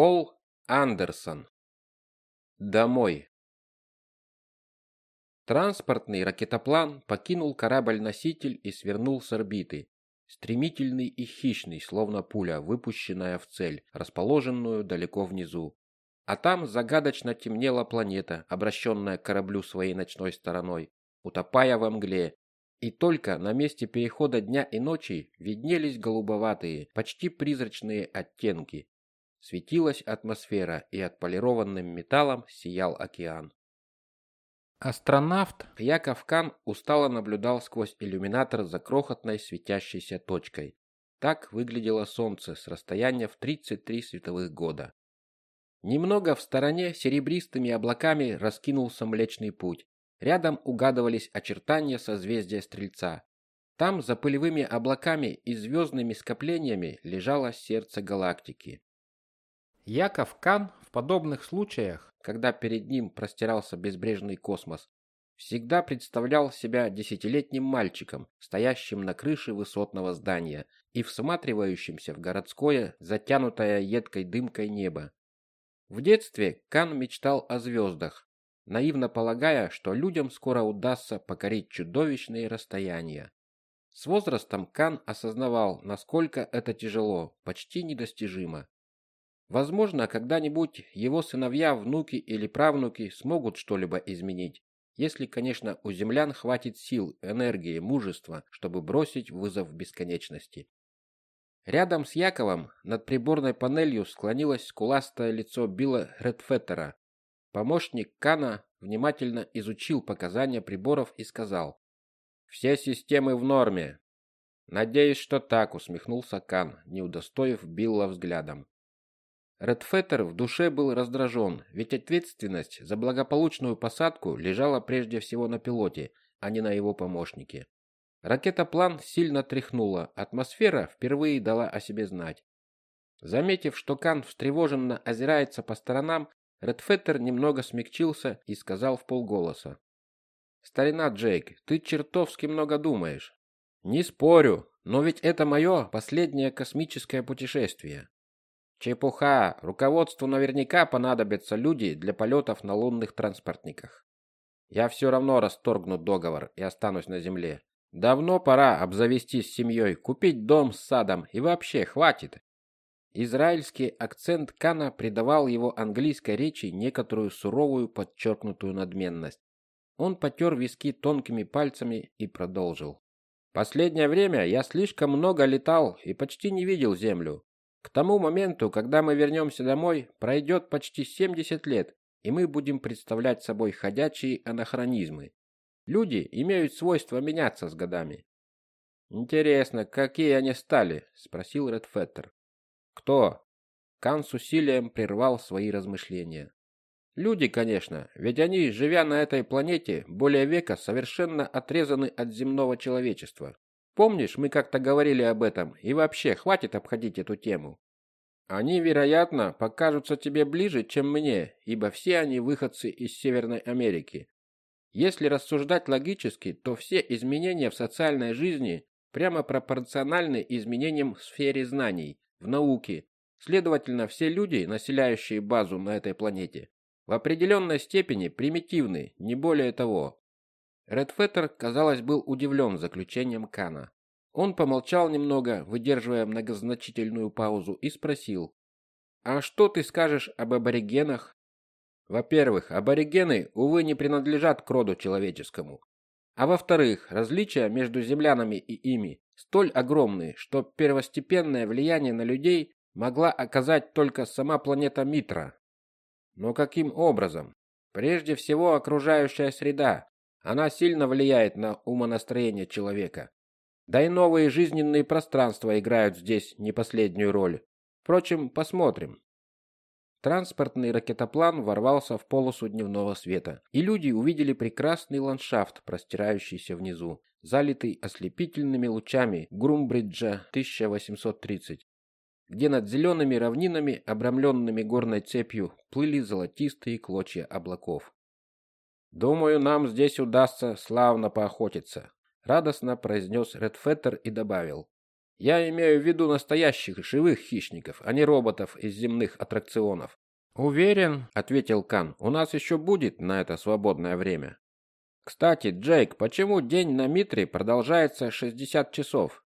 Пол Андерсон. Домой. Транспортный ракетоплан покинул корабль-носитель и свернул с орбиты, стремительный и хищный, словно пуля, выпущенная в цель, расположенную далеко внизу. А там загадочно темнела планета, обращенная к кораблю своей ночной стороной, утопая во мгле, и только на месте перехода дня и ночи виднелись голубоватые, почти призрачные оттенки, Светилась атмосфера, и отполированным металлом сиял океан. Астронавт Яков Кан устало наблюдал сквозь иллюминатор за крохотной светящейся точкой. Так выглядело Солнце с расстояния в 33 световых года. Немного в стороне серебристыми облаками раскинулся Млечный Путь. Рядом угадывались очертания созвездия Стрельца. Там, за пылевыми облаками и звездными скоплениями, лежало сердце галактики. Яков Кан в подобных случаях, когда перед ним простирался безбрежный космос, всегда представлял себя десятилетним мальчиком, стоящим на крыше высотного здания и всматривающимся в городское, затянутое едкой дымкой небо. В детстве Кан мечтал о звездах, наивно полагая, что людям скоро удастся покорить чудовищные расстояния. С возрастом Кан осознавал, насколько это тяжело, почти недостижимо. Возможно, когда-нибудь его сыновья, внуки или правнуки смогут что-либо изменить, если, конечно, у землян хватит сил, энергии, мужества, чтобы бросить вызов бесконечности. Рядом с Яковом над приборной панелью склонилось скуластое лицо Билла Редфеттера. Помощник Кана внимательно изучил показания приборов и сказал: "Все системы в норме". "Надеюсь, что так", усмехнулся Кан, не удостоив Билла взглядом. Редфеттер в душе был раздражен, ведь ответственность за благополучную посадку лежала прежде всего на пилоте, а не на его помощнике. Ракетоплан сильно тряхнула, атмосфера впервые дала о себе знать. Заметив, что Кан встревоженно озирается по сторонам, Редфеттер немного смягчился и сказал в полголоса: "Старина Джейк, ты чертовски много думаешь. Не спорю, но ведь это мое последнее космическое путешествие. Чепуха. Руководству наверняка понадобятся люди для полетов на лунных транспортниках. Я все равно расторгну договор и останусь на земле. Давно пора обзавестись семьей, купить дом с садом и вообще хватит. Израильский акцент Кана придавал его английской речи некоторую суровую подчеркнутую надменность. Он потер виски тонкими пальцами и продолжил. Последнее время я слишком много летал и почти не видел землю. К тому моменту, когда мы вернемся домой, пройдет почти 70 лет, и мы будем представлять собой ходячие анахронизмы. Люди имеют свойство меняться с годами. Интересно, какие они стали, спросил Редфеттер. Кто? Кан с усилием прервал свои размышления. Люди, конечно, ведь они, живя на этой планете более века, совершенно отрезаны от земного человечества. Помнишь, мы как-то говорили об этом, и вообще, хватит обходить эту тему. Они, вероятно, покажутся тебе ближе, чем мне, ибо все они выходцы из Северной Америки. Если рассуждать логически, то все изменения в социальной жизни прямо пропорциональны изменениям в сфере знаний, в науке. Следовательно, все люди, населяющие базу на этой планете, в определенной степени примитивны, не более того. Редфеттер, казалось, был удивлен заключением Кана. Он помолчал немного, выдерживая многозначительную паузу, и спросил: "А что ты скажешь об аборигенах?" Во-первых, аборигены увы не принадлежат к роду человеческому. А во-вторых, различия между землянами и ими столь огромны, что первостепенное влияние на людей могла оказать только сама планета Митра. Но каким образом? Прежде всего окружающая среда, она сильно влияет на умонастроение человека. Да и новые жизненные пространства играют здесь не последнюю роль. Впрочем, посмотрим. Транспортный ракетоплан ворвался в полосу дневного света, и люди увидели прекрасный ландшафт, простирающийся внизу, залитый ослепительными лучами Грумбриджа 1830, где над зелеными равнинами, обрамленными горной цепью, плыли золотистые клочья облаков. Думаю, нам здесь удастся славно поохотиться, радостно произнес Редфеттер и добавил: Я имею в виду настоящих живых хищников, а не роботов из земных аттракционов. Уверен, ответил Кан. У нас еще будет на это свободное время. Кстати, Джейк, почему день на Митре продолжается 60 часов?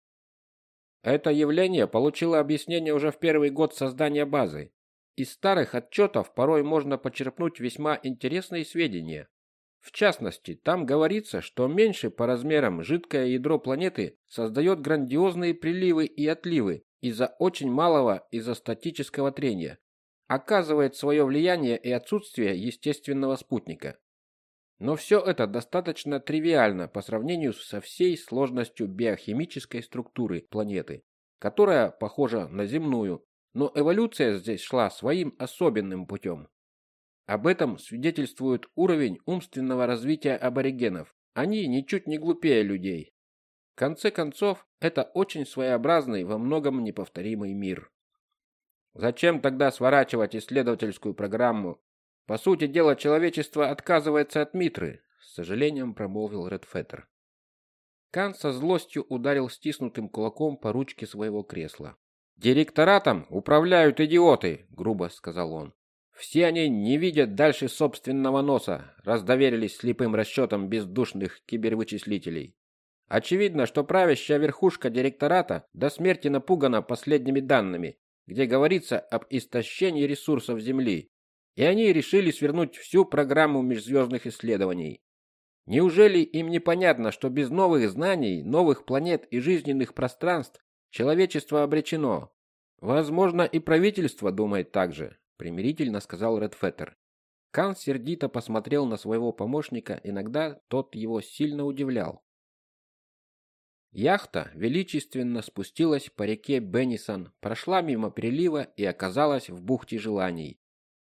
Это явление получило объяснение уже в первый год создания базы. Из старых отчетов порой можно почерпнуть весьма интересные сведения. В частности, там говорится, что меньше по размерам жидкое ядро планеты создает грандиозные приливы и отливы из-за очень малого изостатического трения, оказывает свое влияние и отсутствие естественного спутника. Но все это достаточно тривиально по сравнению со всей сложностью биохимической структуры планеты, которая похожа на земную, но эволюция здесь шла своим особенным путем. Об этом свидетельствует уровень умственного развития аборигенов. Они ничуть не глупее людей. В конце концов, это очень своеобразный, во многом неповторимый мир. Зачем тогда сворачивать исследовательскую программу? По сути дела, человечество отказывается от Митры, с сожалением промолвил Редфеттер. Кан со злостью ударил стиснутым кулаком по ручке своего кресла. «Директоратом управляют идиоты», — грубо сказал он. Все они не видят дальше собственного носа, раз доверились слепым расчетам бездушных кибервычислителей. Очевидно, что правящая верхушка директората до смерти напугана последними данными, где говорится об истощении ресурсов Земли, и они решили свернуть всю программу межзвездных исследований. Неужели им непонятно, что без новых знаний, новых планет и жизненных пространств человечество обречено? Возможно, и правительство думает так же примирительно сказал Редфеттер. Кан сердито посмотрел на своего помощника, иногда тот его сильно удивлял. Яхта величественно спустилась по реке Беннисон, прошла мимо прилива и оказалась в бухте желаний.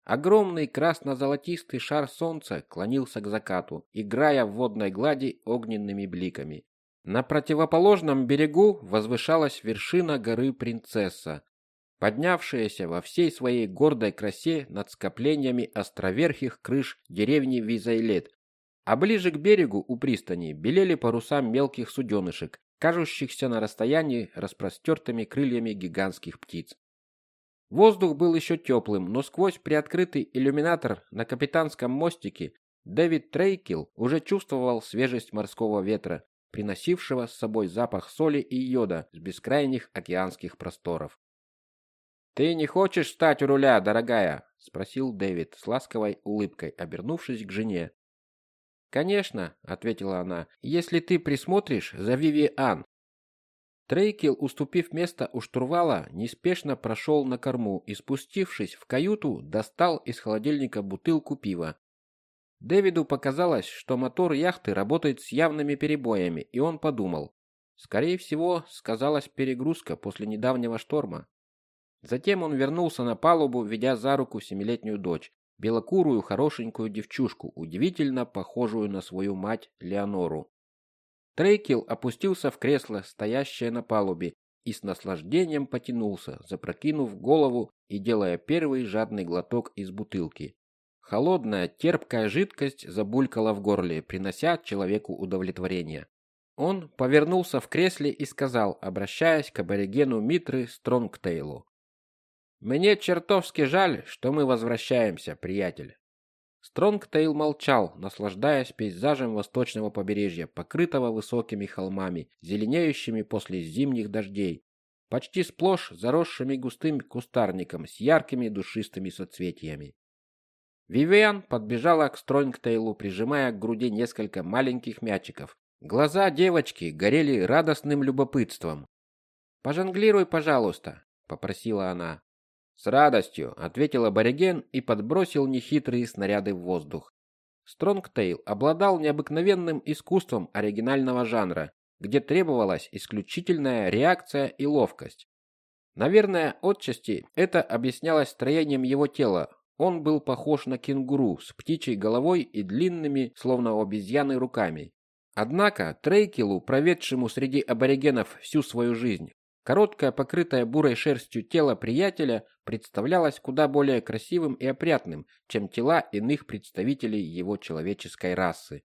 Огромный красно-золотистый шар солнца клонился к закату, играя в водной глади огненными бликами. На противоположном берегу возвышалась вершина горы Принцесса, поднявшаяся во всей своей гордой красе над скоплениями островерхих крыш деревни Визайлет, а ближе к берегу у пристани белели паруса мелких суденышек, кажущихся на расстоянии распростертыми крыльями гигантских птиц. Воздух был еще теплым, но сквозь приоткрытый иллюминатор на капитанском мостике Дэвид Трейкил уже чувствовал свежесть морского ветра, приносившего с собой запах соли и йода с бескрайних океанских просторов. «Ты не хочешь стать у руля, дорогая?» — спросил Дэвид с ласковой улыбкой, обернувшись к жене. «Конечно», — ответила она, — «если ты присмотришь за Вивиан». Трейкел, уступив место у штурвала, неспешно прошел на корму и, спустившись в каюту, достал из холодильника бутылку пива. Дэвиду показалось, что мотор яхты работает с явными перебоями, и он подумал. Скорее всего, сказалась перегрузка после недавнего шторма. Затем он вернулся на палубу, ведя за руку семилетнюю дочь, белокурую хорошенькую девчушку, удивительно похожую на свою мать Леонору. Трейкел опустился в кресло, стоящее на палубе, и с наслаждением потянулся, запрокинув голову и делая первый жадный глоток из бутылки. Холодная, терпкая жидкость забулькала в горле, принося человеку удовлетворение. Он повернулся в кресле и сказал, обращаясь к аборигену Митры Стронгтейлу. Мне чертовски жаль, что мы возвращаемся, приятель. Стронгтейл молчал, наслаждаясь пейзажем восточного побережья, покрытого высокими холмами, зеленеющими после зимних дождей, почти сплошь заросшими густым кустарником с яркими душистыми соцветиями. Вивиан подбежала к Стронгтейлу, прижимая к груди несколько маленьких мячиков. Глаза девочки горели радостным любопытством. "Пожонглируй, пожалуйста", попросила она. С радостью ответил абориген и подбросил нехитрые снаряды в воздух. Стронгтейл обладал необыкновенным искусством оригинального жанра, где требовалась исключительная реакция и ловкость. Наверное, отчасти это объяснялось строением его тела. Он был похож на кенгуру с птичьей головой и длинными, словно у обезьяны, руками. Однако Трейкелу, проведшему среди аборигенов всю свою жизнь, Короткое, покрытое бурой шерстью тело приятеля представлялось куда более красивым и опрятным, чем тела иных представителей его человеческой расы.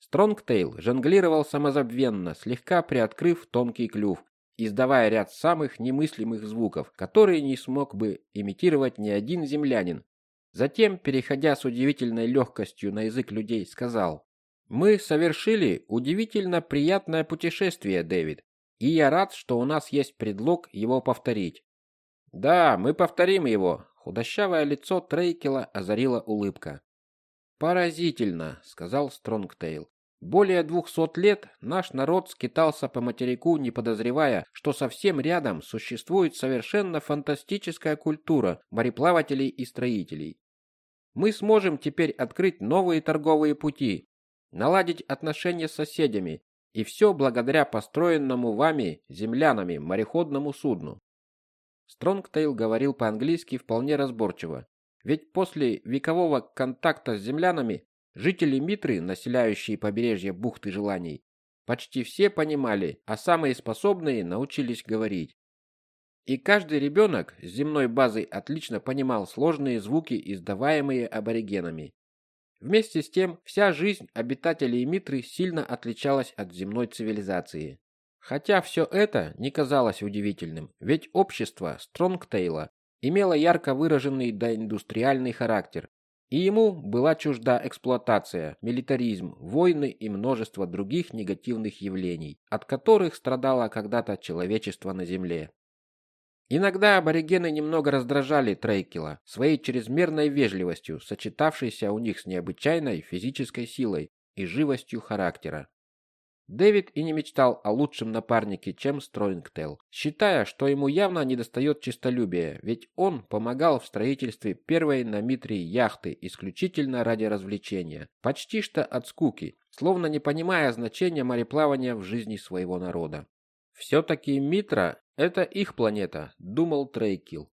Стронгтейл жонглировал самозабвенно, слегка приоткрыв тонкий клюв, издавая ряд самых немыслимых звуков, которые не смог бы имитировать ни один землянин. Затем, переходя с удивительной легкостью на язык людей, сказал: "Мы совершили удивительно приятное путешествие, Дэвид, и я рад, что у нас есть предлог его повторить". "Да, мы повторим его", худощавое лицо Трейкела озарила улыбка. "Поразительно", сказал Стронгтейл. Более двухсот лет наш народ скитался по материку, не подозревая, что совсем рядом существует совершенно фантастическая культура мореплавателей и строителей. Мы сможем теперь открыть новые торговые пути, наладить отношения с соседями, и все благодаря построенному вами, землянами, мореходному судну. Стронгтейл говорил по-английски вполне разборчиво, ведь после векового контакта с землянами Жители Митры, населяющие побережье бухты Желаний, почти все понимали, а самые способные научились говорить. И каждый ребенок с земной базой отлично понимал сложные звуки, издаваемые аборигенами. Вместе с тем, вся жизнь обитателей Митры сильно отличалась от земной цивилизации. Хотя все это не казалось удивительным, ведь общество Стронгтейла имело ярко выраженный доиндустриальный характер, и ему была чужда эксплуатация, милитаризм, войны и множество других негативных явлений, от которых страдало когда-то человечество на Земле. Иногда аборигены немного раздражали Трейкела своей чрезмерной вежливостью, сочетавшейся у них с необычайной физической силой и живостью характера. Дэвид и не мечтал о лучшем напарнике, чем Строингтел, считая, что ему явно недостает честолюбия, ведь он помогал в строительстве первой на Митрии яхты исключительно ради развлечения, почти что от скуки, словно не понимая значения мореплавания в жизни своего народа. Все-таки Митра – это их планета, думал Трейкил.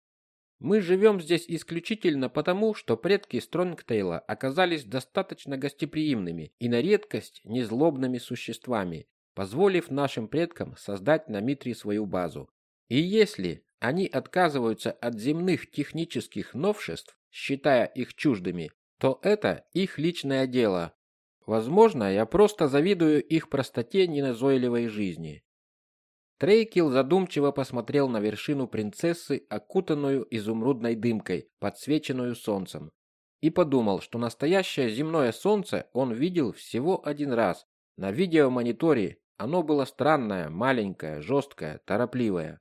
Мы живем здесь исключительно потому, что предки Стронгтейла оказались достаточно гостеприимными и на редкость незлобными существами, позволив нашим предкам создать на Митре свою базу. И если они отказываются от земных технических новшеств, считая их чуждыми, то это их личное дело. Возможно, я просто завидую их простоте неназойливой жизни. Трейкил задумчиво посмотрел на вершину принцессы, окутанную изумрудной дымкой, подсвеченную солнцем, и подумал, что настоящее земное солнце он видел всего один раз на видеомониторе. Оно было странное, маленькое, жесткое, торопливое.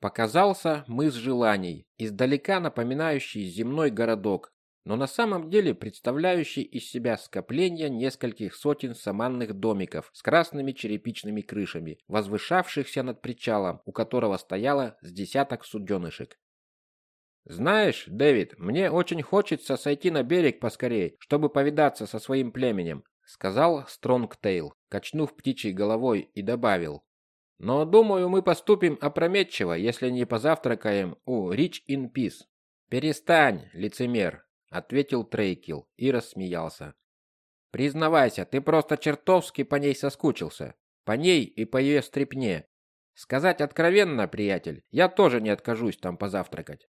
Показался мыс желаний, издалека напоминающий земной городок, но на самом деле представляющий из себя скопление нескольких сотен саманных домиков с красными черепичными крышами, возвышавшихся над причалом, у которого стояло с десяток суденышек. Знаешь, Дэвид, мне очень хочется сойти на берег поскорей, чтобы повидаться со своим племенем, сказал Стронгтейл, качнув птичьей головой и добавил: но думаю, мы поступим опрометчиво, если не позавтракаем у Rich in Peace. Перестань, лицемер, ответил Трейкил и рассмеялся. Признавайся, ты просто чертовски по ней соскучился. По ней и по ее стрепне. Сказать откровенно, приятель, я тоже не откажусь там позавтракать.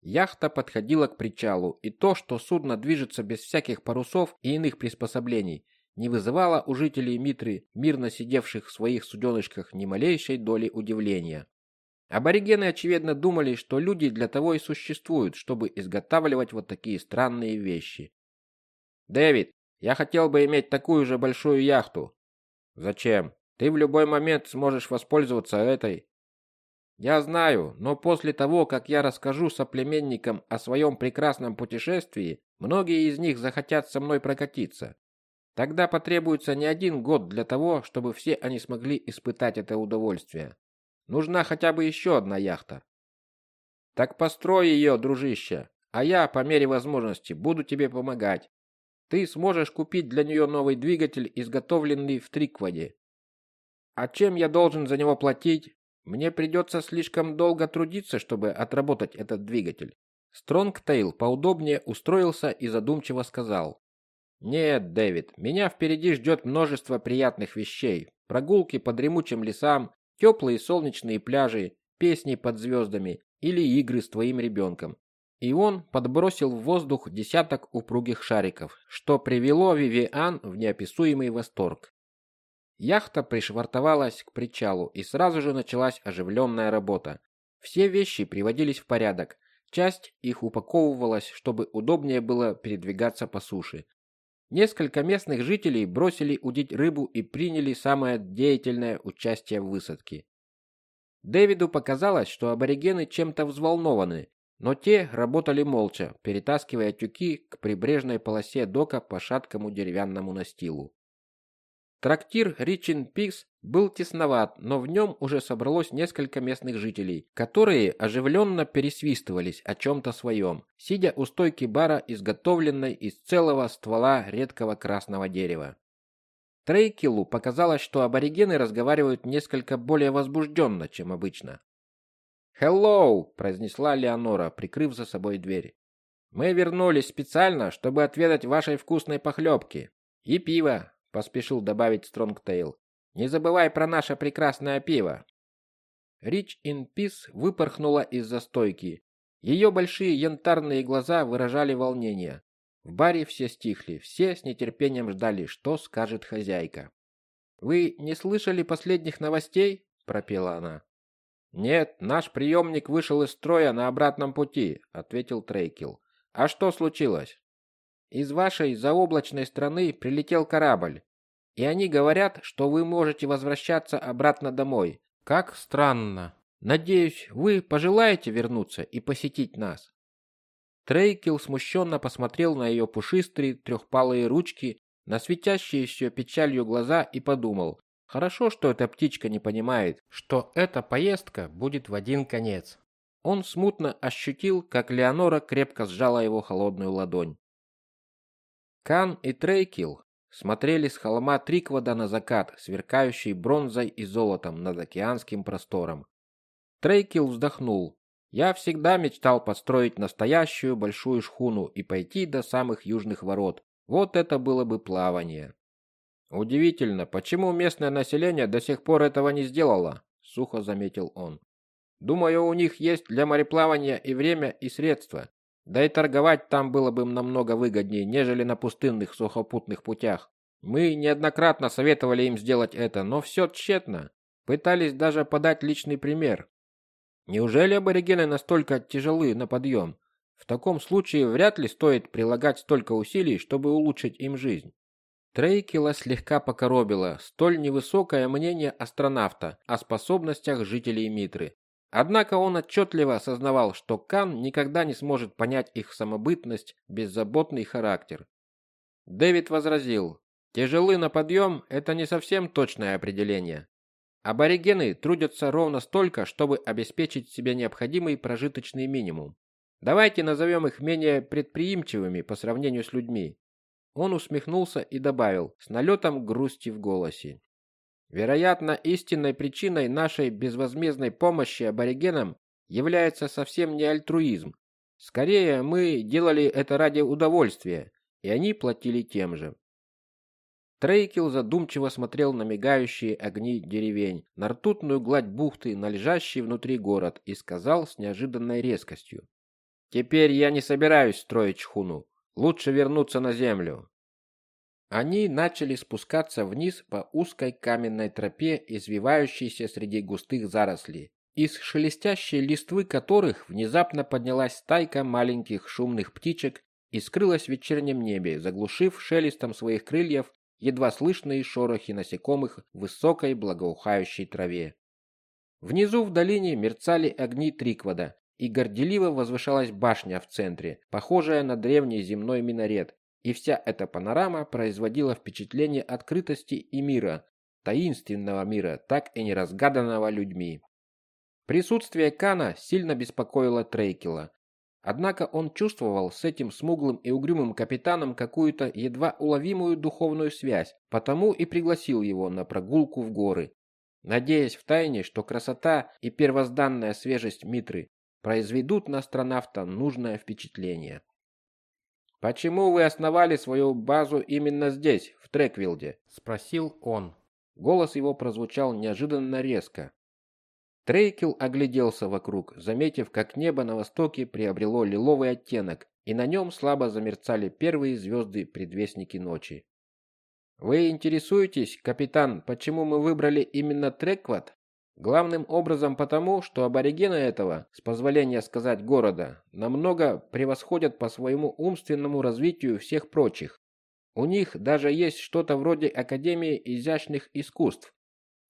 Яхта подходила к причалу, и то, что судно движется без всяких парусов и иных приспособлений, не вызывало у жителей Митры, мирно сидевших в своих суденышках, ни малейшей доли удивления. Аборигены, очевидно, думали, что люди для того и существуют, чтобы изготавливать вот такие странные вещи. «Дэвид, я хотел бы иметь такую же большую яхту». «Зачем? Ты в любой момент сможешь воспользоваться этой». «Я знаю, но после того, как я расскажу соплеменникам о своем прекрасном путешествии, многие из них захотят со мной прокатиться. Тогда потребуется не один год для того, чтобы все они смогли испытать это удовольствие. Нужна хотя бы еще одна яхта. Так построй ее, дружище, а я по мере возможности буду тебе помогать. Ты сможешь купить для нее новый двигатель, изготовленный в Трикваде. А чем я должен за него платить? Мне придется слишком долго трудиться, чтобы отработать этот двигатель. Стронгтейл поудобнее устроился и задумчиво сказал: "Нет, Дэвид, меня впереди ждет множество приятных вещей: прогулки по дремучим лесам, теплые солнечные пляжи, песни под звездами или игры с твоим ребенком. И он подбросил в воздух десяток упругих шариков, что привело Вивиан в неописуемый восторг. Яхта пришвартовалась к причалу, и сразу же началась оживленная работа. Все вещи приводились в порядок. Часть их упаковывалась, чтобы удобнее было передвигаться по суше. Несколько местных жителей бросили удить рыбу и приняли самое деятельное участие в высадке. Дэвиду показалось, что аборигены чем-то взволнованы, но те работали молча, перетаскивая тюки к прибрежной полосе дока по шаткому деревянному настилу. Трактир Ричин Пикс был тесноват, но в нем уже собралось несколько местных жителей, которые оживленно пересвистывались о чем-то своем, сидя у стойки бара, изготовленной из целого ствола редкого красного дерева. Трейкилу показалось, что аборигены разговаривают несколько более возбужденно, чем обычно. «Hello!» – произнесла Леонора, прикрыв за собой дверь. «Мы вернулись специально, чтобы отведать вашей вкусной похлебки. И пива, поспешил добавить Стронгтейл. Не забывай про наше прекрасное пиво. Рич ин Пис выпорхнула из застойки. Ее большие янтарные глаза выражали волнение. В баре все стихли, все с нетерпением ждали, что скажет хозяйка. Вы не слышали последних новостей? пропела она. Нет, наш приемник вышел из строя на обратном пути, ответил Трейкил. А что случилось? Из вашей заоблачной страны прилетел корабль, и они говорят, что вы можете возвращаться обратно домой. Как странно. Надеюсь, вы пожелаете вернуться и посетить нас. Трейкил смущенно посмотрел на ее пушистые трехпалые ручки, на светящиеся печалью глаза и подумал: хорошо, что эта птичка не понимает, что эта поездка будет в один конец. Он смутно ощутил, как Леонора крепко сжала его холодную ладонь. Кан и Трейкил смотрели с холма Триквада на закат, сверкающий бронзой и золотом над океанским простором. Трейкил вздохнул. Я всегда мечтал построить настоящую большую шхуну и пойти до самых южных ворот. Вот это было бы плавание. Удивительно, почему местное население до сих пор этого не сделало, сухо заметил он. Думаю, у них есть для мореплавания и время, и средства. Да и торговать там было бы намного выгоднее, нежели на пустынных сухопутных путях. Мы неоднократно советовали им сделать это, но все тщетно. Пытались даже подать личный пример. Неужели аборигены настолько тяжелы на подъем? В таком случае вряд ли стоит прилагать столько усилий, чтобы улучшить им жизнь. Трейкила слегка покоробило столь невысокое мнение астронавта о способностях жителей Митры. Однако он отчетливо осознавал, что Кан никогда не сможет понять их самобытность, беззаботный характер. Дэвид возразил: "Тяжелы на подъем – это не совсем точное определение. Аборигены трудятся ровно столько, чтобы обеспечить себе необходимый прожиточный минимум. Давайте назовем их менее предприимчивыми по сравнению с людьми". Он усмехнулся и добавил с налетом грусти в голосе: Вероятно, истинной причиной нашей безвозмездной помощи аборигенам является совсем не альтруизм. Скорее, мы делали это ради удовольствия, и они платили тем же. Трейкил задумчиво смотрел на мигающие огни деревень, на ртутную гладь бухты, на лежащий внутри город и сказал с неожиданной резкостью: "Теперь я не собираюсь строить шхуну. Лучше вернуться на землю. Они начали спускаться вниз по узкой каменной тропе, извивающейся среди густых зарослей, из шелестящей листвы которых внезапно поднялась стайка маленьких шумных птичек и скрылась в вечернем небе, заглушив шелестом своих крыльев едва слышные шорохи насекомых в высокой благоухающей траве. Внизу в долине мерцали огни Триквада, и горделиво возвышалась башня в центре, похожая на древний земной минарет, и вся эта панорама производила впечатление открытости и мира, таинственного мира, так и не разгаданного людьми. Присутствие Кана сильно беспокоило Трейкела. Однако он чувствовал с этим смуглым и угрюмым капитаном какую-то едва уловимую духовную связь, потому и пригласил его на прогулку в горы, надеясь втайне, что красота и первозданная свежесть Митры произведут на астронавта нужное впечатление. Почему вы основали свою базу именно здесь, в Треквилде? спросил он. Голос его прозвучал неожиданно резко. Трейкил огляделся вокруг, заметив, как небо на востоке приобрело лиловый оттенок, и на нем слабо замерцали первые звезды предвестники ночи. Вы интересуетесь, капитан, почему мы выбрали именно Трекват? Главным образом потому, что аборигены этого, с позволения сказать города, намного превосходят по своему умственному развитию всех прочих. У них даже есть что-то вроде Академии изящных искусств.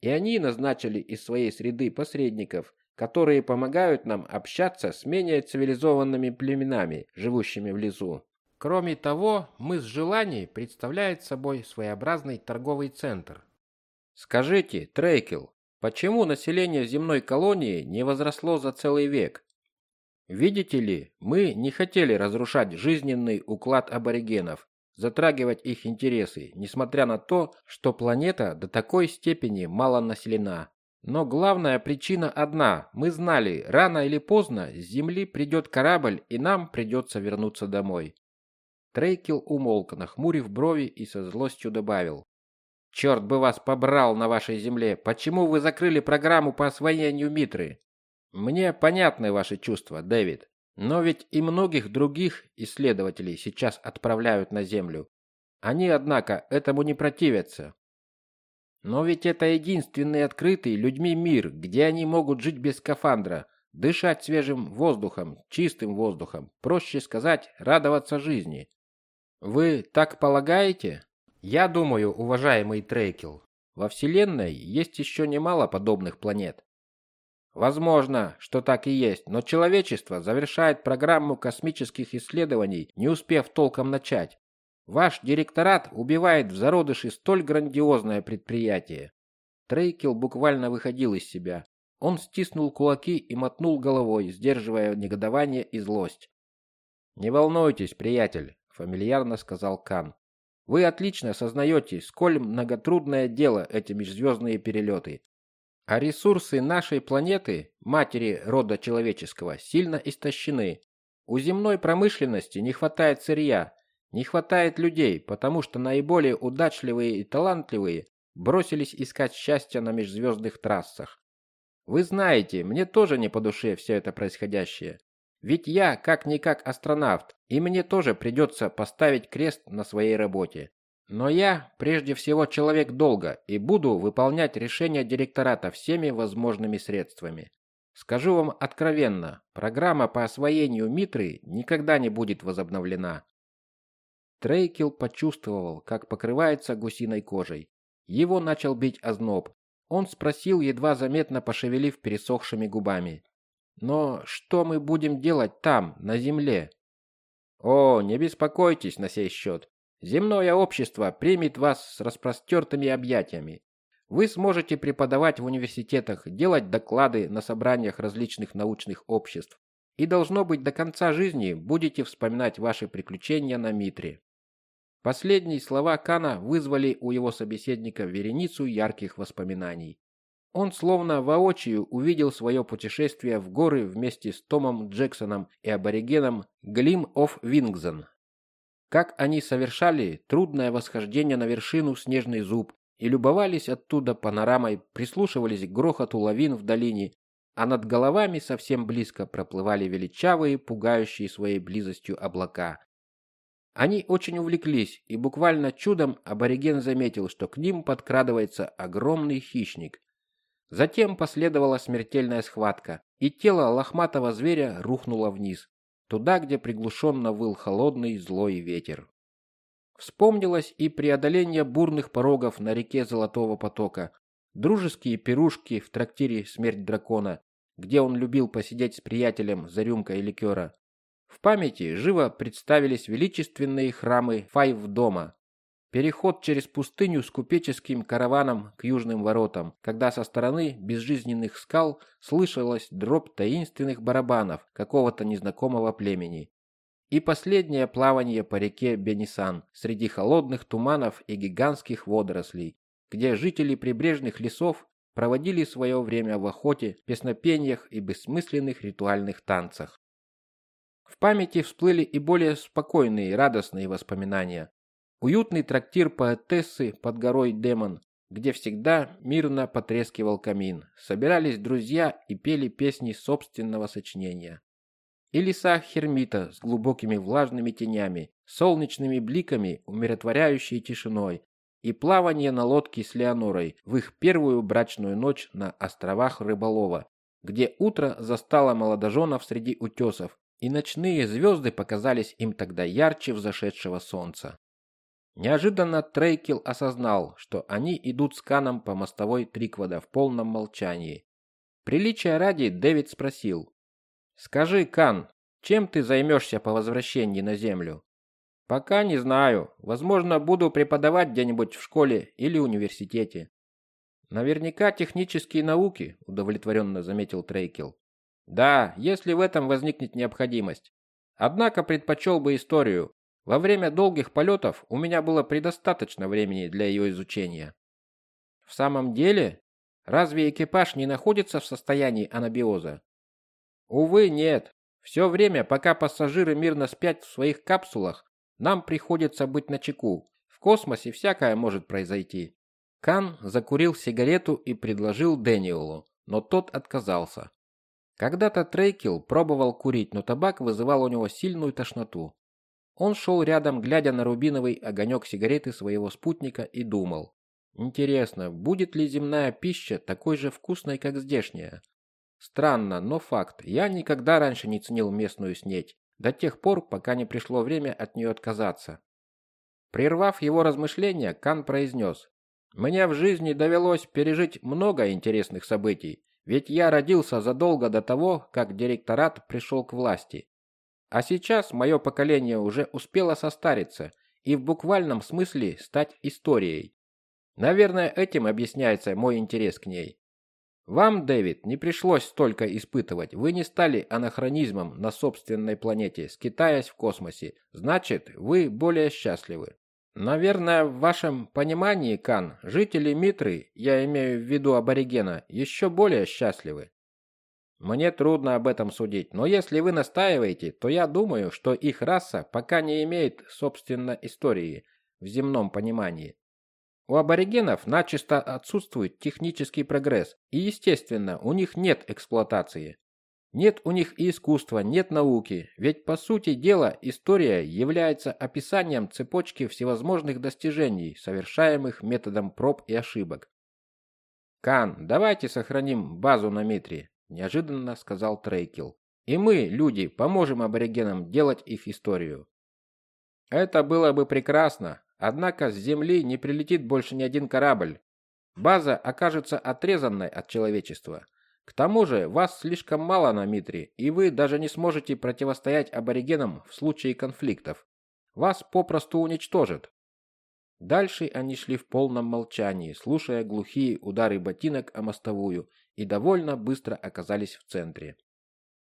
И они назначили из своей среды посредников, которые помогают нам общаться с менее цивилизованными племенами, живущими в лесу. Кроме того, мыс Желаний представляет собой своеобразный торговый центр. Скажите, Трейкел, почему население земной колонии не возросло за целый век? Видите ли, мы не хотели разрушать жизненный уклад аборигенов, затрагивать их интересы, несмотря на то, что планета до такой степени мало населена. Но главная причина одна. Мы знали, рано или поздно с Земли придет корабль, и нам придется вернуться домой. Трейкел умолк, нахмурив брови и со злостью добавил. «Черт бы вас побрал на вашей земле! Почему вы закрыли программу по освоению Митры?» «Мне понятны ваши чувства, Дэвид. Но ведь и многих других исследователей сейчас отправляют на Землю. Они, однако, этому не противятся. Но ведь это единственный открытый людьми мир, где они могут жить без скафандра, дышать свежим воздухом, чистым воздухом, проще сказать, радоваться жизни. Вы так полагаете? Я думаю, уважаемый Трейкел, во Вселенной есть еще немало подобных планет. Возможно, что так и есть, но человечество завершает программу космических исследований, не успев толком начать. Ваш директорат убивает в зародыше столь грандиозное предприятие. Трейкел буквально выходил из себя. Он стиснул кулаки и мотнул головой, сдерживая негодование и злость. «Не волнуйтесь, приятель», — фамильярно сказал Кан. «Вы отлично осознаете, сколь многотрудное дело эти межзвездные перелеты. А ресурсы нашей планеты, матери рода человеческого, сильно истощены. У земной промышленности не хватает сырья, не хватает людей, потому что наиболее удачливые и талантливые бросились искать счастья на межзвездных трассах. Вы знаете, мне тоже не по душе все это происходящее. Ведь я как-никак астронавт, и мне тоже придется поставить крест на своей работе. Но я прежде всего человек долга и буду выполнять решения директората всеми возможными средствами. Скажу вам откровенно, программа по освоению Митры никогда не будет возобновлена. Трейкел почувствовал, как покрывается гусиной кожей. Его начал бить озноб. Он спросил, едва заметно пошевелив пересохшими губами. «Но что мы будем делать там, на земле?» «О, не беспокойтесь на сей счет. Земное общество примет вас с распростертыми объятиями. Вы сможете преподавать в университетах, делать доклады на собраниях различных научных обществ. И должно быть до конца жизни будете вспоминать ваши приключения на Митре. Последние слова Кана вызвали у его собеседника вереницу ярких воспоминаний. Он словно воочию увидел свое путешествие в горы вместе с Томом Джексоном и аборигеном Глим оф Вингзен, как они совершали трудное восхождение на вершину снежный зуб и любовались оттуда панорамой, прислушивались к грохоту лавин в долине, а над головами совсем близко проплывали величавые, пугающие своей близостью облака. Они очень увлеклись, и буквально чудом абориген заметил, что к ним подкрадывается огромный хищник. Затем последовала смертельная схватка, и тело лохматого зверя рухнуло вниз туда, где приглушенно выл холодный злой ветер. Вспомнилось и преодоление бурных порогов на реке Золотого потока, дружеские пирушки в трактире «Смерть дракона», где он любил посидеть с приятелем за рюмкой ликера. В памяти живо представились величественные храмы Файв дома, Переход через пустыню с купеческим караваном к южным воротам, когда со стороны безжизненных скал слышалась дробь таинственных барабанов какого-то незнакомого племени. И последнее плавание по реке Бенисан среди холодных туманов и гигантских водорослей, где жители прибрежных лесов проводили свое время в охоте, песнопениях и бессмысленных ритуальных танцах. В памяти всплыли и более спокойные радостные воспоминания, Уютный трактир поэтессы под горой Демон, где всегда мирно потрескивал камин. Собирались друзья и пели песни собственного сочинения. И леса Хермита с глубокими влажными тенями, солнечными бликами, умиротворяющей тишиной, и плавание на лодке с Леонорой в их первую брачную ночь на островах Рыболова, где утро застало молодоженов среди утесов, и ночные звезды показались им тогда ярче взошедшего солнца. Неожиданно Трейкел осознал, что они идут с Каном по мостовой Триквода в полном молчании. Приличия ради Дэвид спросил. «Скажи, Кан, чем ты займешься по возвращении на Землю?» «Пока не знаю. Возможно, буду преподавать где-нибудь в школе или университете». «Наверняка технические науки», – удовлетворенно заметил Трейкел. «Да, если в этом возникнет необходимость. Однако предпочел бы историю. Во время долгих полетов у меня было предостаточно времени для ее изучения. В самом деле, разве экипаж не находится в состоянии анабиоза? Увы, нет. Все время, пока пассажиры мирно спят в своих капсулах, нам приходится быть начеку. В космосе всякое может произойти. Кан закурил сигарету и предложил Дэниелу, но тот отказался. Когда-то Трейкел пробовал курить, но табак вызывал у него сильную тошноту. Он шел рядом, глядя на рубиновый огонек сигареты своего спутника и думал. Интересно, будет ли земная пища такой же вкусной, как здешняя? Странно, но факт. Я никогда раньше не ценил местную снеть, до тех пор, пока не пришло время от нее отказаться. Прервав его размышления, Кан произнес. «Мне в жизни довелось пережить много интересных событий, ведь я родился задолго до того, как директорат пришел к власти. А сейчас мое поколение уже успело состариться и в буквальном смысле стать историей. Наверное, этим объясняется мой интерес к ней. Вам, Дэвид, не пришлось столько испытывать. Вы не стали анахронизмом на собственной планете, скитаясь в космосе. Значит, вы более счастливы. Наверное, в вашем понимании, Кан, жители Митры, я имею в виду аборигена, еще более счастливы. Мне трудно об этом судить, но если вы настаиваете, то я думаю, что их раса пока не имеет, собственно, истории в земном понимании. У аборигенов начисто отсутствует технический прогресс, и, естественно, у них нет эксплуатации. Нет у них и искусства, нет науки, ведь по сути дела история является описанием цепочки всевозможных достижений, совершаемых методом проб и ошибок. Кан, давайте сохраним базу на Митре неожиданно сказал Трейкел. И мы, люди, поможем аборигенам делать их историю. Это было бы прекрасно, однако с Земли не прилетит больше ни один корабль. База окажется отрезанной от человечества. К тому же, вас слишком мало на Митре, и вы даже не сможете противостоять аборигенам в случае конфликтов. Вас попросту уничтожат. Дальше они шли в полном молчании, слушая глухие удары ботинок о мостовую и довольно быстро оказались в центре.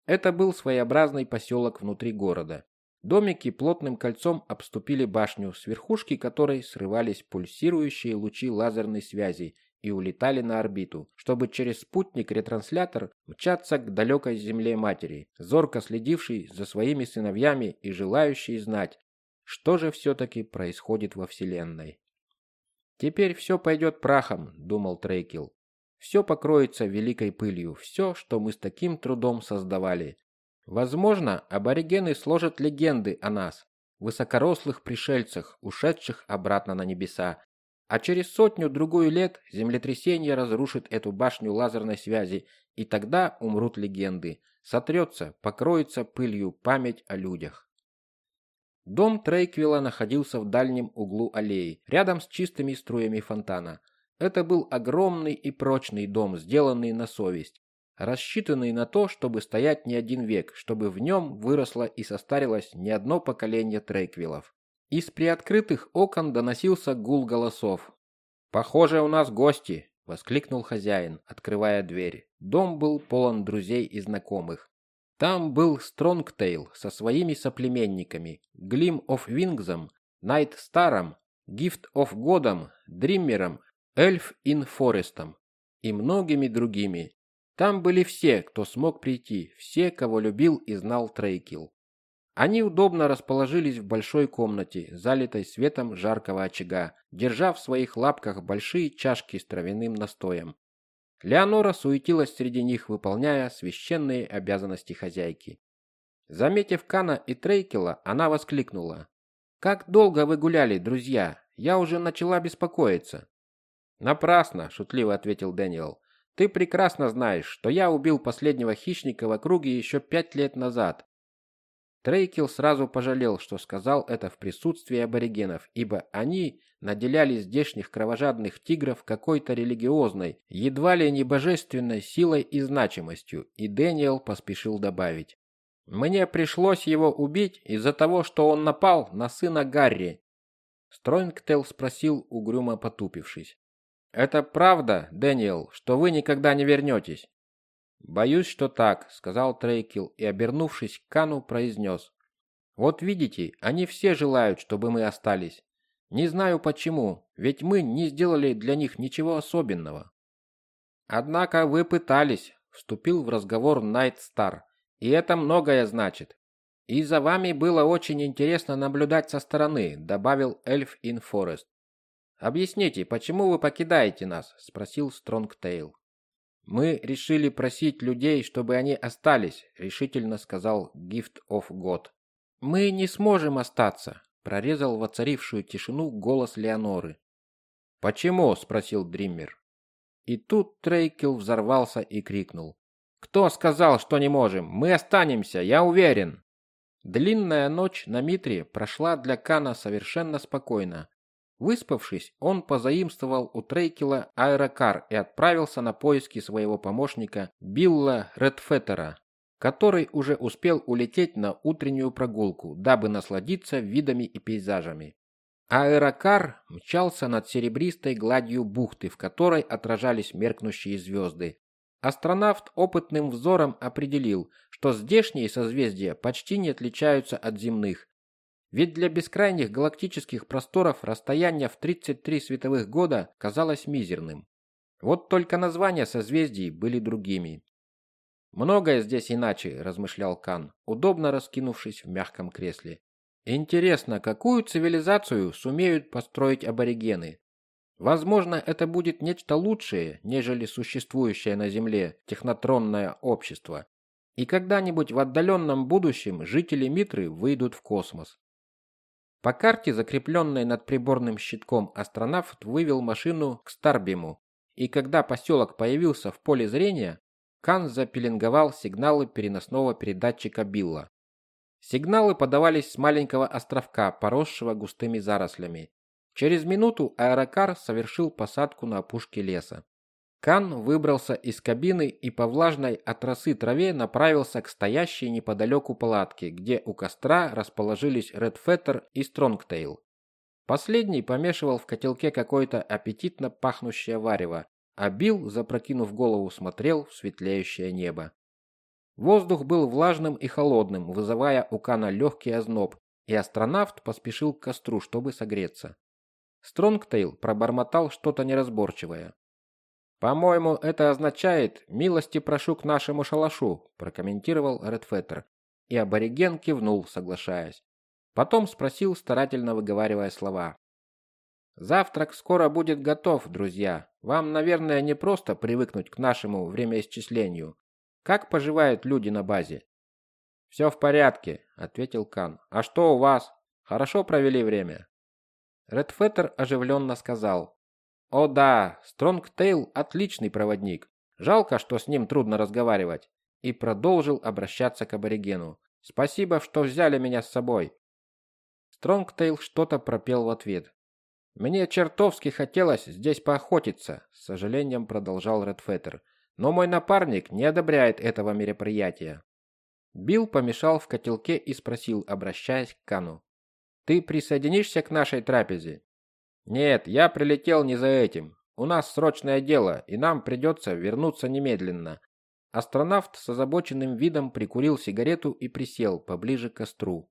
Это был своеобразный поселок внутри города. Домики плотным кольцом обступили башню, с верхушки которой срывались пульсирующие лучи лазерной связи и улетали на орбиту, чтобы через спутник-ретранслятор мчаться к далекой земле матери, зорко следившей за своими сыновьями и желающей знать, что же все-таки происходит во Вселенной. «Теперь все пойдет прахом», — думал Трейкил. Все покроется великой пылью, все, что мы с таким трудом создавали. Возможно, аборигены сложат легенды о нас, высокорослых пришельцах, ушедших обратно на небеса. А через сотню-другую лет землетрясение разрушит эту башню лазерной связи, и тогда умрут легенды. Сотрется, покроется пылью память о людях. Дом Трейквилла находился в дальнем углу аллеи, рядом с чистыми струями фонтана. Это был огромный и прочный дом, сделанный на совесть, рассчитанный на то, чтобы стоять не один век, чтобы в нем выросло и состарилось не одно поколение Трейквиллов. Из приоткрытых окон доносился гул голосов. «Похоже, у нас гости!» – воскликнул хозяин, открывая дверь. Дом был полон друзей и знакомых. Там был Стронгтейл со своими соплеменниками, Gleam of Wings ом, Найт Старом, Гифт оф Годом, Дриммером Эльф Ин Форестом и многими другими. Там были все, кто смог прийти, все, кого любил и знал Трейкил. Они удобно расположились в большой комнате, залитой светом жаркого очага, держа в своих лапках большие чашки с травяным настоем. Леонора суетилась среди них, выполняя священные обязанности хозяйки. Заметив Кана и Трейкела, она воскликнула. «Как долго вы гуляли, друзья? я уже начала беспокоиться. Напрасно, шутливо ответил Дэниел. Ты прекрасно знаешь, что я убил последнего хищника в округе еще пять лет назад. Трейкил сразу пожалел, что сказал это в присутствии аборигенов, ибо они наделяли здешних кровожадных тигров какой-то религиозной, едва ли не божественной силой и значимостью, и Дэниел поспешил добавить. «Мне пришлось его убить из-за того, что он напал на сына Гарри». Строингтейл спросил, угрюмо потупившись. «Это правда, Дэниел, что вы никогда не вернетесь?» «Боюсь, что так», — сказал Трейкил и, обернувшись к Кану, произнес. «Вот видите, они все желают, чтобы мы остались. Не знаю почему, ведь мы не сделали для них ничего особенного». «Однако вы пытались», — вступил в разговор Night Star, «и это многое значит. И за вами было очень интересно наблюдать со стороны», — добавил Elf in Forest. «Объясните, почему вы покидаете нас?» — спросил Стронгтейл. «Мы решили просить людей, чтобы они остались», — решительно сказал Gift of God. «Мы не сможем остаться», — прорезал воцарившую тишину голос Леоноры. «Почему?» — спросил Дриммер. И тут Трейкел взорвался и крикнул. «Кто сказал, что не можем? Мы останемся, я уверен!» Длинная ночь на Митре прошла для Кана совершенно спокойно. Выспавшись, он позаимствовал у Трейкела аэрокар и отправился на поиски своего помощника Билла Редфеттера, который уже успел улететь на утреннюю прогулку, дабы насладиться видами и пейзажами. Аэрокар мчался над серебристой гладью бухты, в которой отражались меркнущие звезды. Астронавт опытным взором определил, что здешние созвездия почти не отличаются от земных, ведь для бескрайних галактических просторов расстояние в 33 световых года казалось мизерным. Вот только названия созвездий были другими. Многое здесь иначе, размышлял Кан, удобно раскинувшись в мягком кресле. Интересно, какую цивилизацию сумеют построить аборигены? Возможно, это будет нечто лучшее, нежели существующее на Земле технотронное общество. И когда-нибудь в отдаленном будущем жители Митры выйдут в космос. По карте, закрепленной над приборным щитком, астронавт вывел машину к Старбиму, и когда поселок появился в поле зрения, Кан запеленговал сигналы переносного передатчика Билла. Сигналы подавались с маленького островка, поросшего густыми зарослями. Через минуту аэрокар совершил посадку на опушке леса. Кан выбрался из кабины и по влажной от росы траве направился к стоящей неподалеку палатке, где у костра расположились Редфеттер и Стронгтейл. Последний помешивал в котелке какое-то аппетитно пахнущее варево, а Билл, запрокинув голову, смотрел в светлеющее небо. Воздух был влажным и холодным, вызывая у Кана легкий озноб, и астронавт поспешил к костру, чтобы согреться. Стронгтейл пробормотал что-то неразборчивое. «По-моему, это означает «милости прошу к нашему шалашу», прокомментировал Редфеттер. И абориген кивнул, соглашаясь. Потом спросил, старательно выговаривая слова. «Завтрак скоро будет готов, друзья. Вам, наверное, не просто привыкнуть к нашему времяисчислению. Как поживают люди на базе?» «Все в порядке», — ответил Кан. «А что у вас? Хорошо провели время?» Редфеттер оживленно сказал. О да, Стронгтейл отличный проводник. Жалко, что с ним трудно разговаривать. И продолжил обращаться к аборигену. Спасибо, что взяли меня с собой. Стронгтейл что-то пропел в ответ. Мне чертовски хотелось здесь поохотиться, с сожалением продолжал Редфеттер. Но мой напарник не одобряет этого мероприятия. Билл помешал в котелке и спросил, обращаясь к Кану: "Ты присоединишься к нашей трапезе?" «Нет, я прилетел не за этим. У нас срочное дело, и нам придется вернуться немедленно». Астронавт с озабоченным видом прикурил сигарету и присел поближе к костру.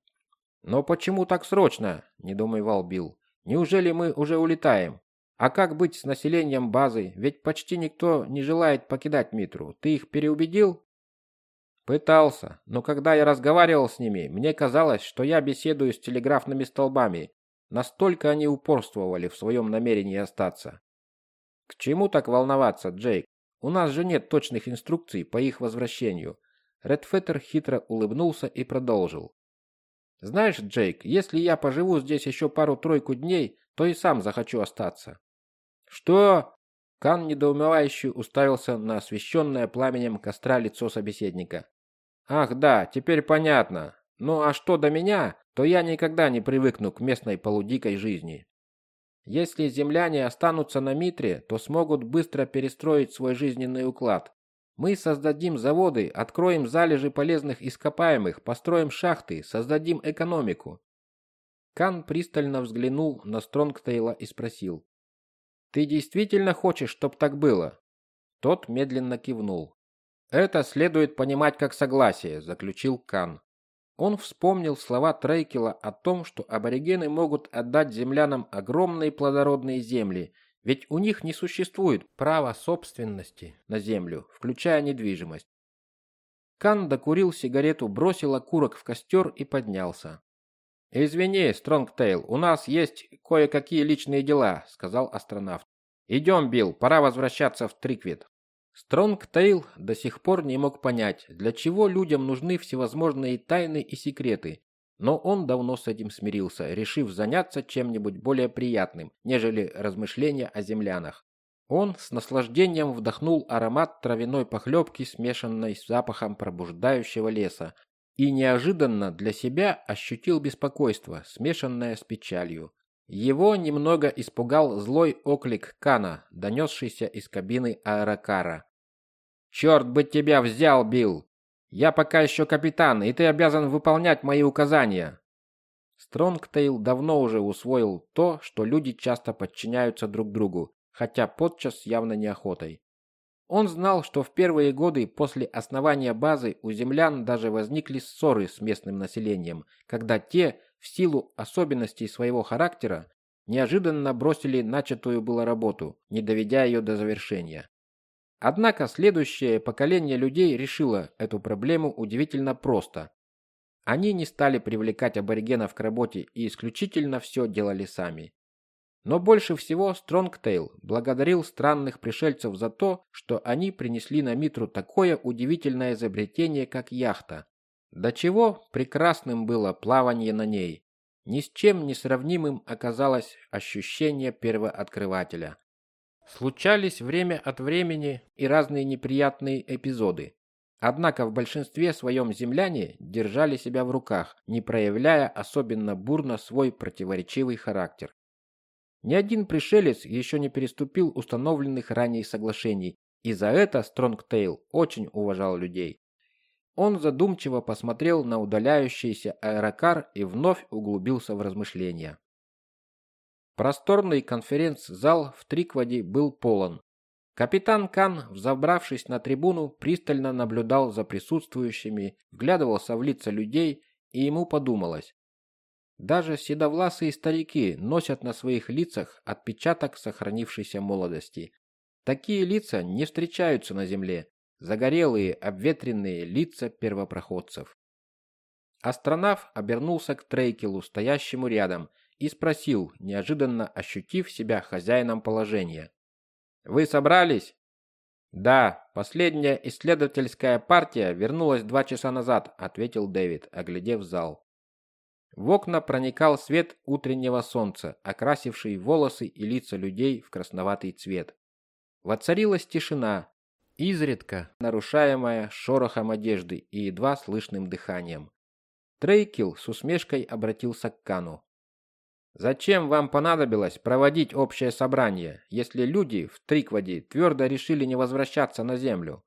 «Но почему так срочно?» – недоумевал Билл. «Неужели мы уже улетаем? А как быть с населением базы? Ведь почти никто не желает покидать Митру. Ты их переубедил?» Пытался, но когда я разговаривал с ними, мне казалось, что я беседую с телеграфными столбами, Настолько они упорствовали в своем намерении остаться. К чему так волноваться, Джейк? У нас же нет точных инструкций по их возвращению. Редфеттер хитро улыбнулся и продолжил. Знаешь, Джейк, если я поживу здесь еще пару-тройку дней, то и сам захочу остаться. Что? Кан недоумевающе уставился на освещенное пламенем костра лицо собеседника. Ах, да, теперь понятно. Ну а что до меня, то я никогда не привыкну к местной полудикой жизни. Если земляне останутся на Митре, то смогут быстро перестроить свой жизненный уклад. Мы создадим заводы, откроем залежи полезных ископаемых, построим шахты, создадим экономику. Кан пристально взглянул на Стронгтейла и спросил: "Ты действительно хочешь, чтоб так было?" Тот медленно кивнул. "Это следует понимать как согласие", заключил Кан. Он вспомнил слова Трейкела о том, что аборигены могут отдать землянам огромные плодородные земли, ведь у них не существует права собственности на землю, включая недвижимость. Кан докурил сигарету, бросил окурок в костер и поднялся. «Извини, Стронгтейл, у нас есть кое-какие личные дела», — сказал астронавт. «Идем, Билл, пора возвращаться в Триквит». Стронгтейл до сих пор не мог понять, для чего людям нужны всевозможные тайны и секреты, но он давно с этим смирился, решив заняться чем-нибудь более приятным, нежели размышления о землянах. Он с наслаждением вдохнул аромат травяной похлебки, смешанной с запахом пробуждающего леса, и неожиданно для себя ощутил беспокойство, смешанное с печалью. Его немного испугал злой оклик Кана, донесшийся из кабины аэрокара. «Черт бы тебя взял, Билл! Я пока еще капитан, и ты обязан выполнять мои указания!» Стронгтейл давно уже усвоил то, что люди часто подчиняются друг другу, хотя подчас явно неохотой. Он знал, что в первые годы после основания базы у землян даже возникли ссоры с местным населением, когда те в силу особенностей своего характера, неожиданно бросили начатую было работу, не доведя ее до завершения. Однако следующее поколение людей решило эту проблему удивительно просто. Они не стали привлекать аборигенов к работе и исключительно все делали сами. Но больше всего Стронгтейл благодарил странных пришельцев за то, что они принесли на Митру такое удивительное изобретение, как яхта, до чего прекрасным было плавание на ней. Ни с чем не сравнимым оказалось ощущение первооткрывателя. Случались время от времени и разные неприятные эпизоды. Однако в большинстве своем земляне держали себя в руках, не проявляя особенно бурно свой противоречивый характер. Ни один пришелец еще не переступил установленных ранее соглашений, и за это Стронгтейл очень уважал людей. Он задумчиво посмотрел на удаляющийся аэрокар и вновь углубился в размышления. Просторный конференц-зал в Трикваде был полон. Капитан Кан, взобравшись на трибуну, пристально наблюдал за присутствующими, вглядывался в лица людей, и ему подумалось. Даже седовласые старики носят на своих лицах отпечаток сохранившейся молодости. Такие лица не встречаются на земле, загорелые, обветренные лица первопроходцев. Астронавт обернулся к Трейкелу, стоящему рядом, и спросил, неожиданно ощутив себя хозяином положения. «Вы собрались?» «Да, последняя исследовательская партия вернулась два часа назад», ответил Дэвид, оглядев зал. В окна проникал свет утреннего солнца, окрасивший волосы и лица людей в красноватый цвет. Воцарилась тишина, изредка нарушаемая шорохом одежды и едва слышным дыханием. Трейкил с усмешкой обратился к Кану. Зачем вам понадобилось проводить общее собрание, если люди в Трикваде твердо решили не возвращаться на Землю?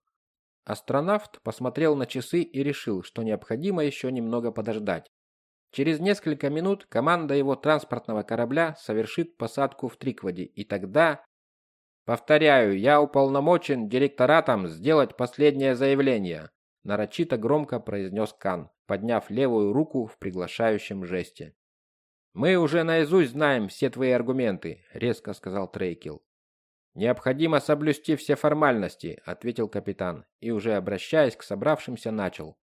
Астронавт посмотрел на часы и решил, что необходимо еще немного подождать. Через несколько минут команда его транспортного корабля совершит посадку в Трикваде, и тогда Повторяю, я уполномочен директоратом сделать последнее заявление, нарочито громко произнес Кан, подняв левую руку в приглашающем жесте. Мы уже наизусть знаем все твои аргументы, резко сказал Трейкил. Необходимо соблюсти все формальности, ответил капитан и уже обращаясь к собравшимся начал.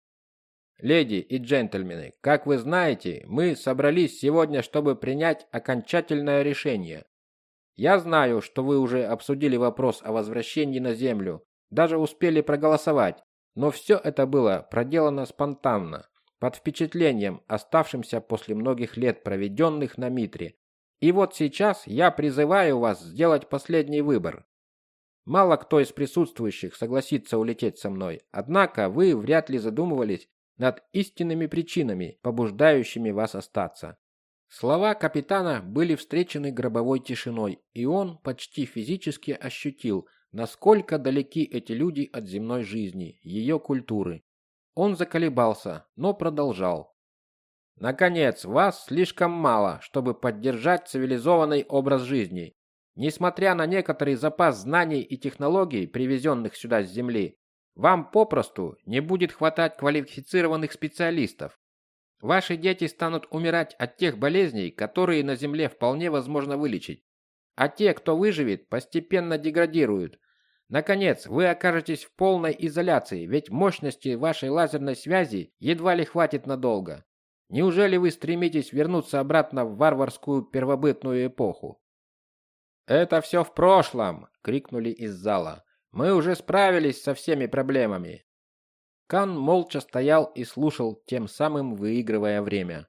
Леди и джентльмены, как вы знаете, мы собрались сегодня, чтобы принять окончательное решение. Я знаю, что вы уже обсудили вопрос о возвращении на Землю, даже успели проголосовать, но все это было проделано спонтанно, под впечатлением, оставшимся после многих лет проведенных на Митре. И вот сейчас я призываю вас сделать последний выбор. Мало кто из присутствующих согласится улететь со мной, однако вы вряд ли задумывались над истинными причинами, побуждающими вас остаться. Слова капитана были встречены гробовой тишиной, и он почти физически ощутил, насколько далеки эти люди от земной жизни, ее культуры. Он заколебался, но продолжал. Наконец, вас слишком мало, чтобы поддержать цивилизованный образ жизни. Несмотря на некоторый запас знаний и технологий, привезенных сюда с Земли, вам попросту не будет хватать квалифицированных специалистов. Ваши дети станут умирать от тех болезней, которые на Земле вполне возможно вылечить. А те, кто выживет, постепенно деградируют. Наконец, вы окажетесь в полной изоляции, ведь мощности вашей лазерной связи едва ли хватит надолго. Неужели вы стремитесь вернуться обратно в варварскую первобытную эпоху? Это все в прошлом, крикнули из зала. Мы уже справились со всеми проблемами. Кан молча стоял и слушал, тем самым выигрывая время.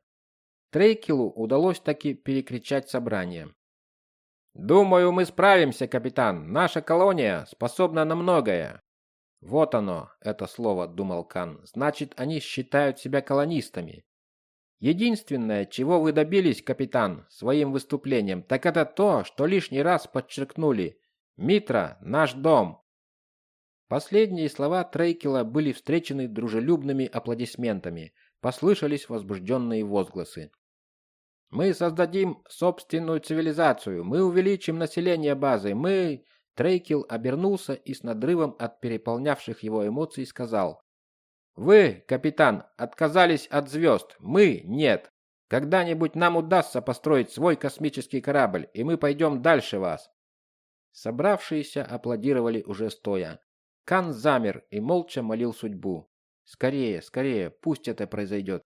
Трейкелу удалось таки перекричать собрание. Думаю, мы справимся, капитан. Наша колония способна на многое. Вот оно, это слово, думал Кан. Значит, они считают себя колонистами. Единственное, чего вы добились, капитан, своим выступлением, так это то, что лишний раз подчеркнули: Митра наш дом. Последние слова Трейкела были встречены дружелюбными аплодисментами. Послышались возбужденные возгласы. Мы создадим собственную цивилизацию. Мы увеличим население базы. Мы Трейкел обернулся и с надрывом от переполнявших его эмоций сказал: "Вы, капитан, отказались от звезд. Мы нет. Когда-нибудь нам удастся построить свой космический корабль, и мы пойдем дальше вас". Собравшиеся аплодировали уже стоя. Кан замер и молча молил судьбу. Скорее, скорее, пусть это произойдет.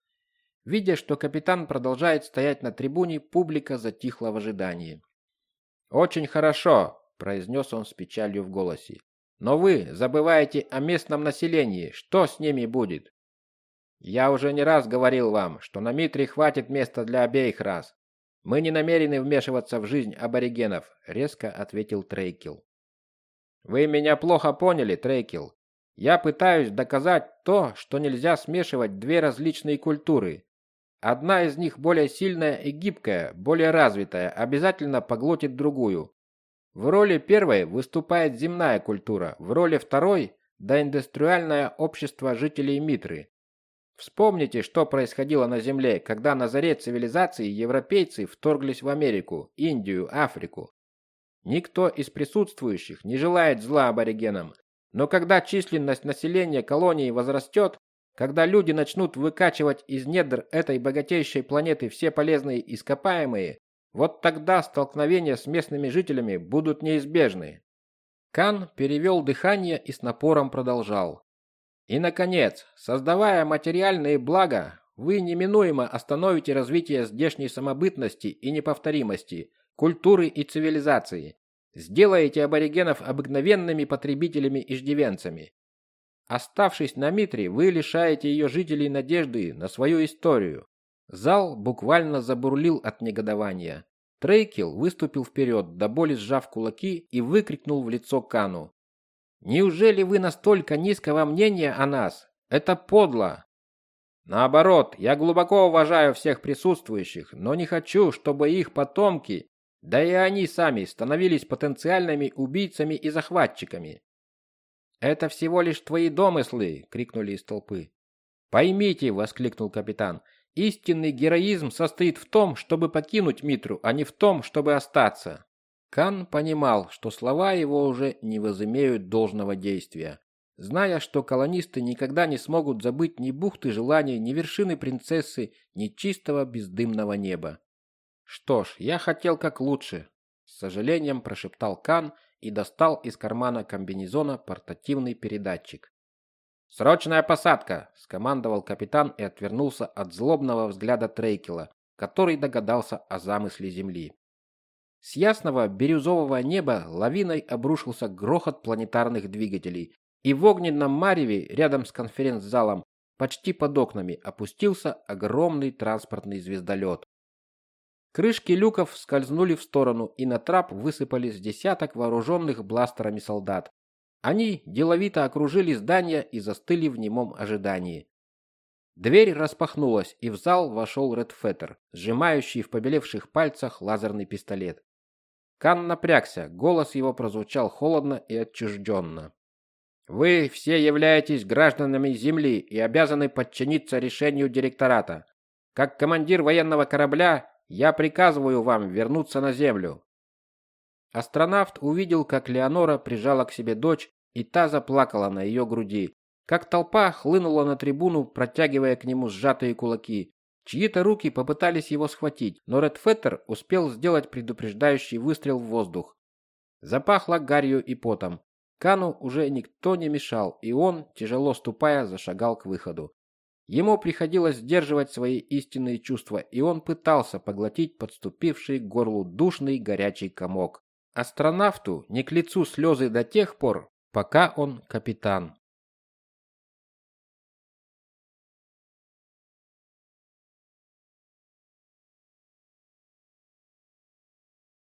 Видя, что капитан продолжает стоять на трибуне, публика затихла в ожидании. «Очень хорошо», – произнес он с печалью в голосе. «Но вы забываете о местном населении. Что с ними будет?» «Я уже не раз говорил вам, что на Митре хватит места для обеих рас. Мы не намерены вмешиваться в жизнь аборигенов», – резко ответил Трейкел. Вы меня плохо поняли, Трейкел. Я пытаюсь доказать то, что нельзя смешивать две различные культуры. Одна из них более сильная и гибкая, более развитая, обязательно поглотит другую. В роли первой выступает земная культура, в роли второй – доиндустриальное общество жителей Митры. Вспомните, что происходило на Земле, когда на заре цивилизации европейцы вторглись в Америку, Индию, Африку. Никто из присутствующих не желает зла аборигенам, но когда численность населения колонии возрастет, когда люди начнут выкачивать из недр этой богатейшей планеты все полезные ископаемые, вот тогда столкновения с местными жителями будут неизбежны. Кан перевел дыхание и с напором продолжал. И наконец, создавая материальные блага, вы неминуемо остановите развитие здешней самобытности и неповторимости, культуры и цивилизации. Сделаете аборигенов обыкновенными потребителями-иждивенцами. Оставшись на Митре, вы лишаете ее жителей надежды на свою историю. Зал буквально забурлил от негодования. Трейкел выступил вперед, до боли сжав кулаки и выкрикнул в лицо Кану. «Неужели вы настолько низкого мнения о нас? Это подло!» «Наоборот, я глубоко уважаю всех присутствующих, но не хочу, чтобы их потомки да и они сами становились потенциальными убийцами и захватчиками. Это всего лишь твои домыслы, крикнули из толпы. Поймите, воскликнул капитан, истинный героизм состоит в том, чтобы покинуть Митру, а не в том, чтобы остаться. Кан понимал, что слова его уже не возымеют должного действия. Зная, что колонисты никогда не смогут забыть ни бухты желаний, ни вершины принцессы, ни чистого бездымного неба. Что ж, я хотел как лучше, с сожалением прошептал Кан и достал из кармана комбинезона портативный передатчик. Срочная посадка, скомандовал капитан и отвернулся от злобного взгляда Трейкела, который догадался о замысле земли. С ясного бирюзового неба лавиной обрушился грохот планетарных двигателей, и в огненном мареве рядом с конференц-залом, почти под окнами, опустился огромный транспортный звездолет. Крышки люков скользнули в сторону, и на трап высыпались десяток вооруженных бластерами солдат. Они деловито окружили здание и застыли в немом ожидании. Дверь распахнулась, и в зал вошел Редфеттер, сжимающий в побелевших пальцах лазерный пистолет. Кан напрягся, голос его прозвучал холодно и отчужденно. Вы все являетесь гражданами Земли и обязаны подчиниться решению директората. Как командир военного корабля, я приказываю вам вернуться на Землю. Астронавт увидел, как Леонора прижала к себе дочь, и та заплакала на ее груди. Как толпа хлынула на трибуну, протягивая к нему сжатые кулаки. Чьи-то руки попытались его схватить, но Редфеттер успел сделать предупреждающий выстрел в воздух. Запахло гарью и потом. Кану уже никто не мешал, и он, тяжело ступая, зашагал к выходу. Ему приходилось сдерживать свои истинные чувства, и он пытался поглотить подступивший к горлу душный горячий комок. Астронавту не к лицу слезы до тех пор, пока он капитан.